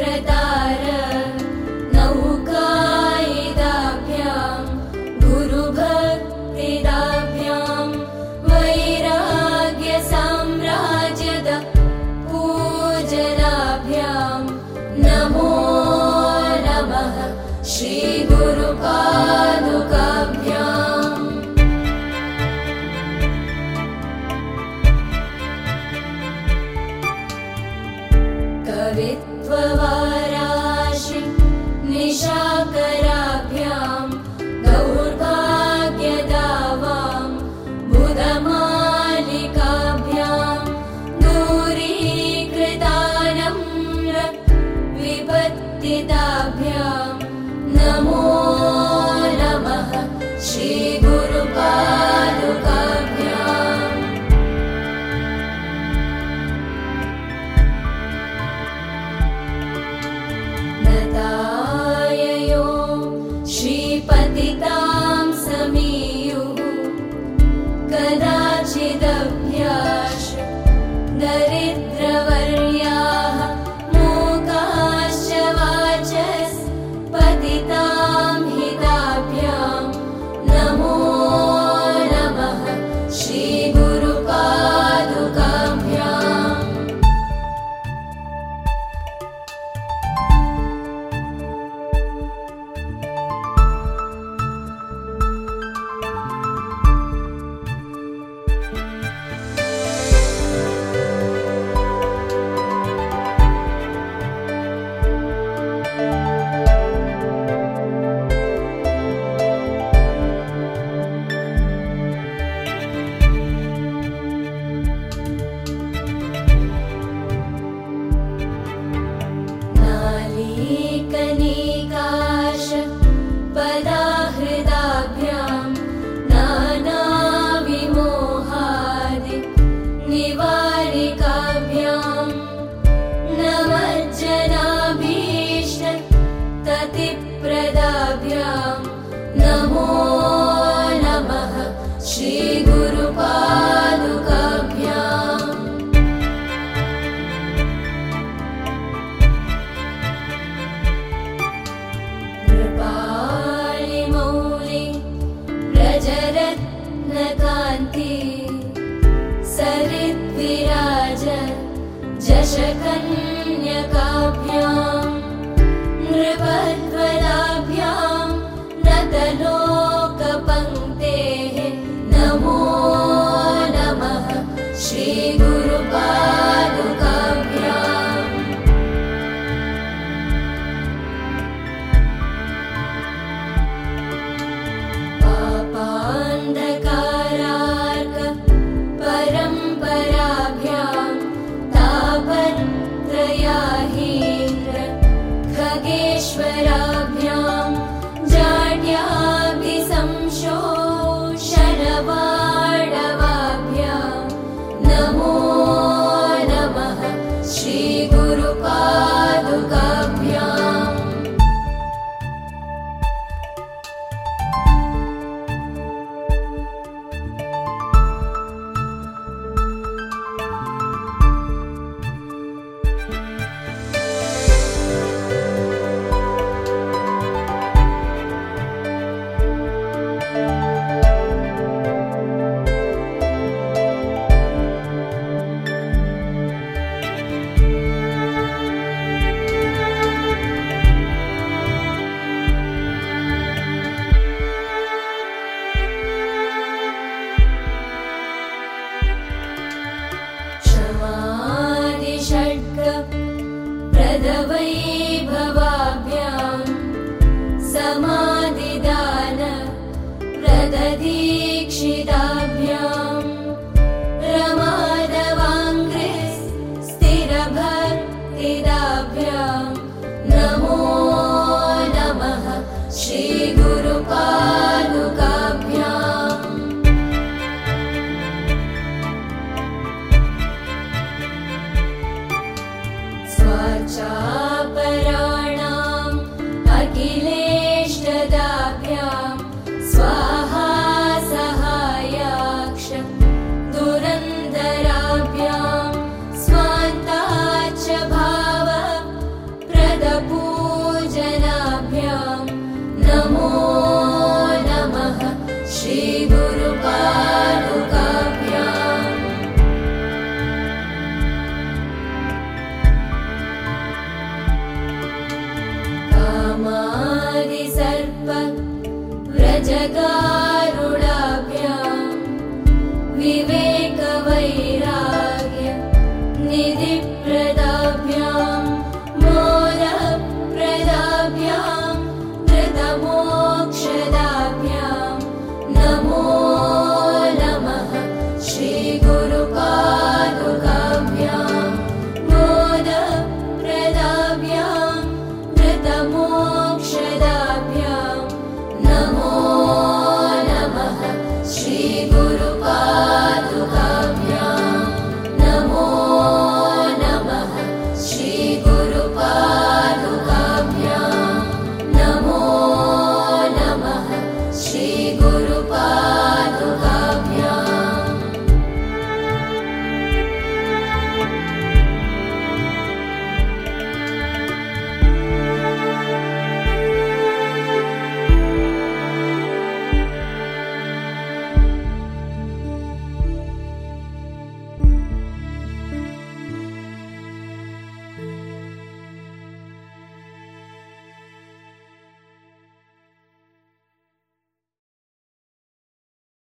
समुद्रतार सरिद्विराज जशकन्यकाभ्याम् नृपध्वराभ्याम् but Shida. प व्रजगा